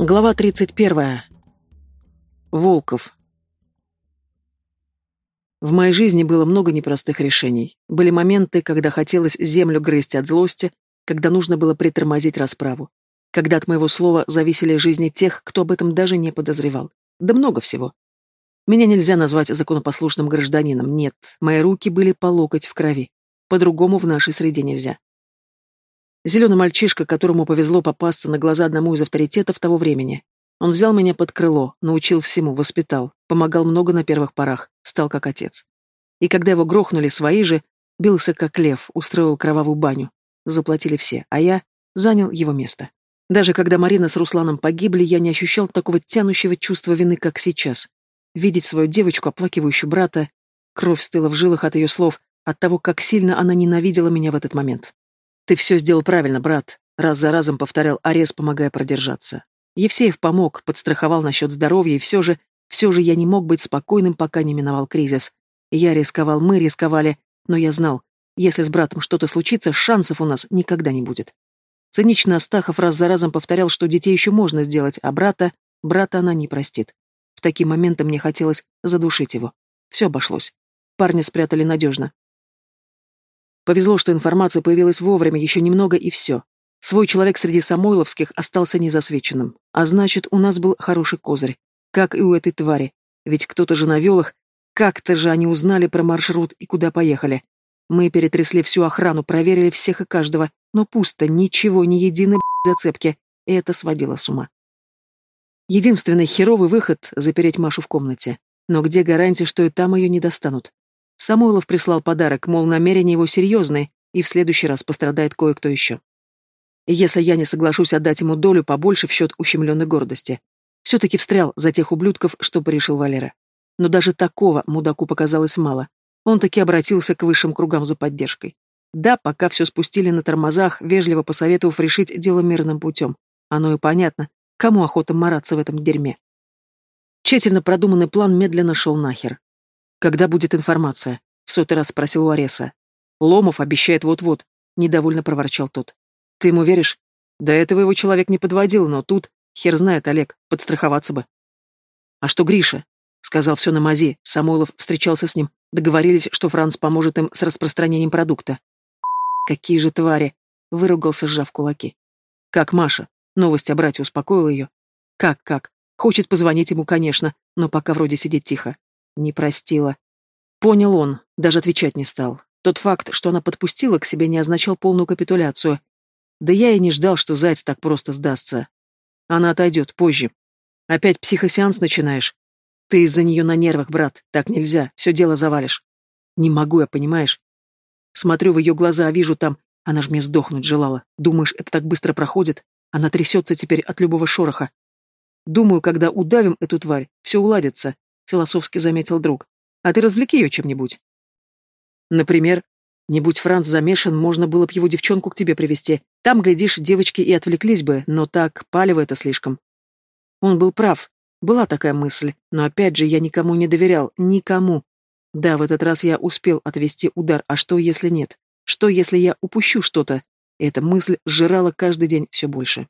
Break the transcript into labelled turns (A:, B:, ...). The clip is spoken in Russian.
A: Глава 31. Волков. В моей жизни было много непростых решений. Были моменты, когда хотелось землю грызть от злости, когда нужно было притормозить расправу, когда от моего слова зависели жизни тех, кто об этом даже не подозревал. Да много всего. Меня нельзя назвать законопослушным гражданином, нет, мои руки были по локоть в крови. По-другому в нашей среде нельзя. Зеленый мальчишка, которому повезло попасться на глаза одному из авторитетов того времени. Он взял меня под крыло, научил всему, воспитал, помогал много на первых порах, стал как отец. И когда его грохнули свои же, бился как лев, устроил кровавую баню. Заплатили все, а я занял его место. Даже когда Марина с Русланом погибли, я не ощущал такого тянущего чувства вины, как сейчас. Видеть свою девочку, оплакивающую брата, кровь стыла в жилах от ее слов, от того, как сильно она ненавидела меня в этот момент. «Ты все сделал правильно, брат», — раз за разом повторял Арес, помогая продержаться. Евсеев помог, подстраховал насчет здоровья, и все же, все же я не мог быть спокойным, пока не миновал кризис. Я рисковал, мы рисковали, но я знал, если с братом что-то случится, шансов у нас никогда не будет. Цинично Астахов раз за разом повторял, что детей еще можно сделать, а брата, брата она не простит. В такие моменты мне хотелось задушить его. Все обошлось. Парня спрятали надежно. Повезло, что информация появилась вовремя, еще немного и все. Свой человек среди самойловских остался незасвеченным. А значит, у нас был хороший козырь. Как и у этой твари. Ведь кто-то же навел их. Как-то же они узнали про маршрут и куда поехали. Мы перетрясли всю охрану, проверили всех и каждого, но пусто, ничего, ни единой зацепки, и это сводило с ума. Единственный херовый выход — запереть Машу в комнате. Но где гарантия, что и там ее не достанут? Самойлов прислал подарок, мол, намерения его серьезные, и в следующий раз пострадает кое-кто еще. Если я не соглашусь отдать ему долю побольше в счет ущемленной гордости. Все-таки встрял за тех ублюдков, что порешил Валера. Но даже такого мудаку показалось мало. Он таки обратился к высшим кругам за поддержкой. Да, пока все спустили на тормозах, вежливо посоветовав решить дело мирным путем. Оно и понятно, кому охота мараться в этом дерьме. Тщательно продуманный план медленно шел нахер. «Когда будет информация?» — в сотый раз спросил у Ареса. «Ломов обещает вот-вот», — недовольно проворчал тот. «Ты ему веришь?» «До этого его человек не подводил, но тут, хер знает, Олег, подстраховаться бы». «А что Гриша?» — сказал все на мази. Самойлов встречался с ним. Договорились, что Франц поможет им с распространением продукта. «Какие же твари!» — выругался, сжав кулаки. «Как Маша?» Новость о брате успокоила ее. «Как, как? Хочет позвонить ему, конечно, но пока вроде сидит тихо. Не простила. Понял он, даже отвечать не стал. Тот факт, что она подпустила к себе, не означал полную капитуляцию. Да я и не ждал, что заяц так просто сдастся. Она отойдет позже. Опять психосеанс начинаешь? Ты из-за нее на нервах, брат. Так нельзя, все дело завалишь. Не могу я, понимаешь? Смотрю в ее глаза, а вижу там... Она ж мне сдохнуть желала. Думаешь, это так быстро проходит? Она трясется теперь от любого шороха. Думаю, когда удавим эту тварь, все уладится философски заметил друг. А ты развлеки ее чем-нибудь. Например, не будь Франц замешан, можно было бы его девчонку к тебе привести. Там, глядишь, девочки и отвлеклись бы, но так, палево это слишком. Он был прав. Была такая мысль, но опять же я никому не доверял, никому. Да, в этот раз я успел отвести удар, а что, если нет? Что, если я упущу что-то? Эта мысль сжирала каждый день все больше.